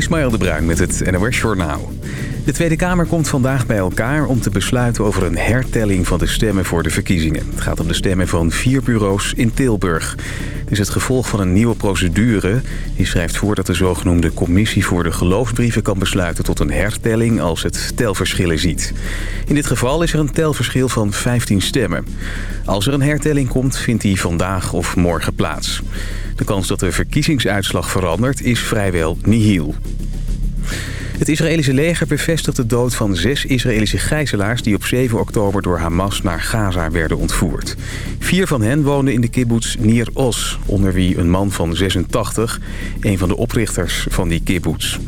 Ismaël de Bruin met het NOS Journaal. De Tweede Kamer komt vandaag bij elkaar om te besluiten over een hertelling van de stemmen voor de verkiezingen. Het gaat om de stemmen van vier bureaus in Tilburg. Het is het gevolg van een nieuwe procedure. Die schrijft voor dat de zogenoemde commissie voor de geloofsbrieven kan besluiten tot een hertelling als het telverschillen ziet. In dit geval is er een telverschil van 15 stemmen. Als er een hertelling komt, vindt die vandaag of morgen plaats. De kans dat de verkiezingsuitslag verandert is vrijwel nihil. Het Israëlische leger bevestigt de dood van zes Israëlische gijzelaars... die op 7 oktober door Hamas naar Gaza werden ontvoerd. Vier van hen woonden in de kibbutz Nir Oz... onder wie een man van 86, een van de oprichters van die kibbutz.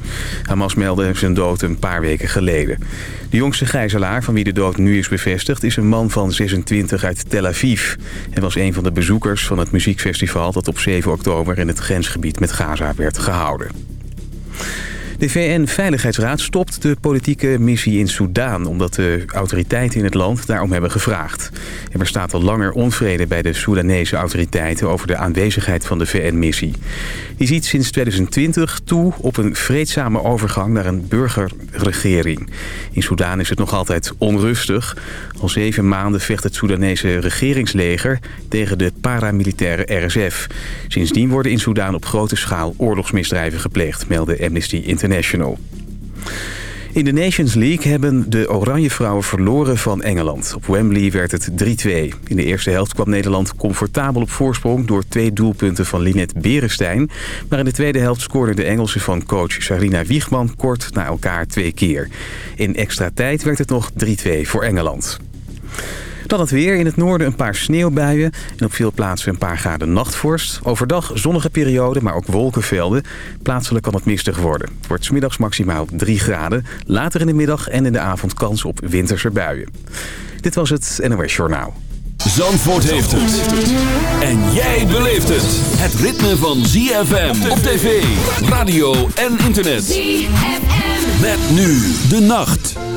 Hamas meldde zijn dood een paar weken geleden. De jongste gijzelaar, van wie de dood nu is bevestigd... is een man van 26 uit Tel Aviv. Hij was een van de bezoekers van het muziekfestival... dat op 7 oktober in het grensgebied met Gaza werd gehouden. De VN-veiligheidsraad stopt de politieke missie in Soedan... omdat de autoriteiten in het land daarom hebben gevraagd. Er bestaat al langer onvrede bij de Soedanese autoriteiten... over de aanwezigheid van de VN-missie. Die ziet sinds 2020 toe op een vreedzame overgang naar een burgerregering. In Soedan is het nog altijd onrustig. Al zeven maanden vecht het Soedanese regeringsleger tegen de paramilitaire RSF. Sindsdien worden in Soedan op grote schaal oorlogsmisdrijven gepleegd, meldde Amnesty International. In de Nations League hebben de Oranje Vrouwen verloren van Engeland. Op Wembley werd het 3-2. In de eerste helft kwam Nederland comfortabel op voorsprong... door twee doelpunten van Linette Berenstein. Maar in de tweede helft scoorden de Engelsen van coach Sarina Wiegman... kort na elkaar twee keer. In extra tijd werd het nog 3-2 voor Engeland. Dan het weer. In het noorden een paar sneeuwbuien. En op veel plaatsen een paar graden nachtvorst. Overdag zonnige periode, maar ook wolkenvelden. Plaatselijk kan het mistig worden. Het wordt smiddags maximaal 3 graden. Later in de middag en in de avond kans op winterse buien. Dit was het NOS Journaal. Zandvoort heeft het. En jij beleeft het. Het ritme van ZFM op tv, radio en internet. ZFM. Met nu de nacht.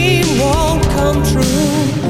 dream won't come true.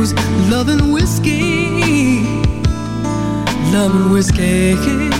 who's loving whiskey, loving whiskey.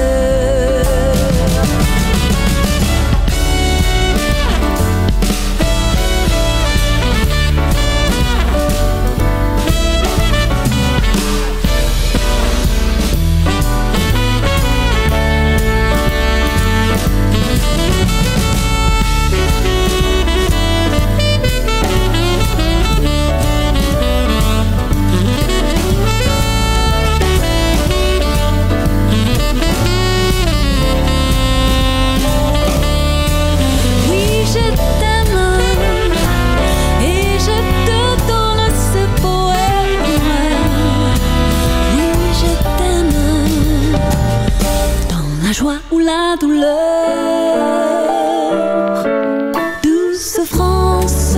Douce France,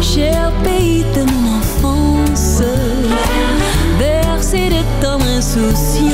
cher pays de mon enfance, bercé de tendres insouciants.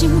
Chìm